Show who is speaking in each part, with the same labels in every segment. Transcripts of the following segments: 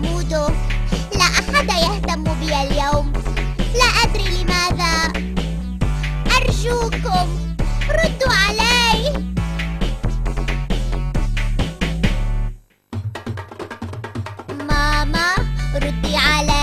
Speaker 1: عموده لا أحد يهتم بي اليوم. لا أدري لماذا. أرجوكم ردوا علي. ماما ردي علي.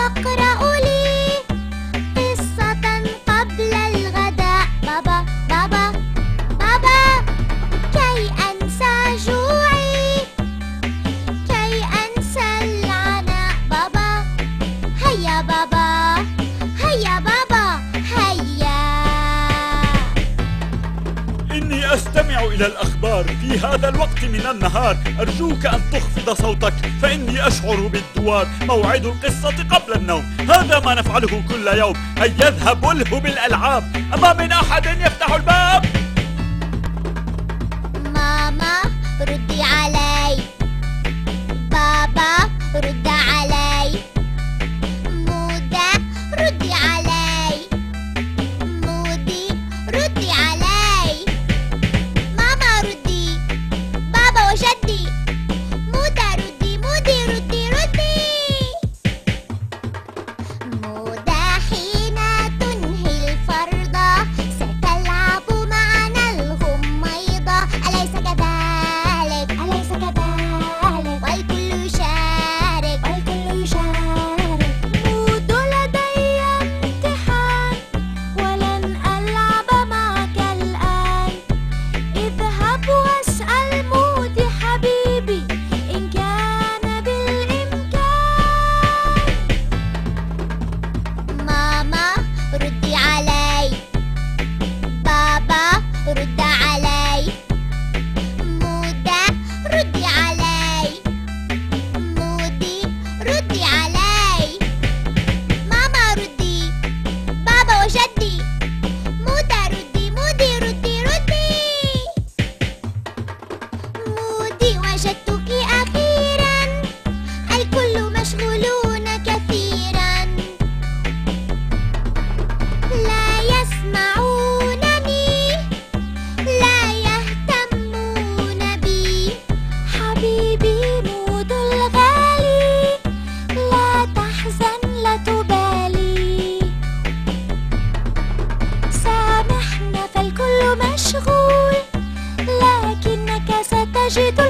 Speaker 1: تقرأ لي قصة قبل الغداء. بابا بابا بابا كي أنسى جوعي كي أنسى العناء. بابا هيا بابا.
Speaker 2: إلى الأخبار. في هذا الوقت من النهار أرجوك أن تخفض صوتك فإني أشعر بالدوار. موعد القصة قبل النوم. هذا ما نفعله كل يوم هيا اذهب وله بالألعاب. أما من أحد يفتح الباب؟
Speaker 1: ماما ردي علي لا
Speaker 3: تبالي.
Speaker 1: سامحنا فالكل مشغول لكنك ستجد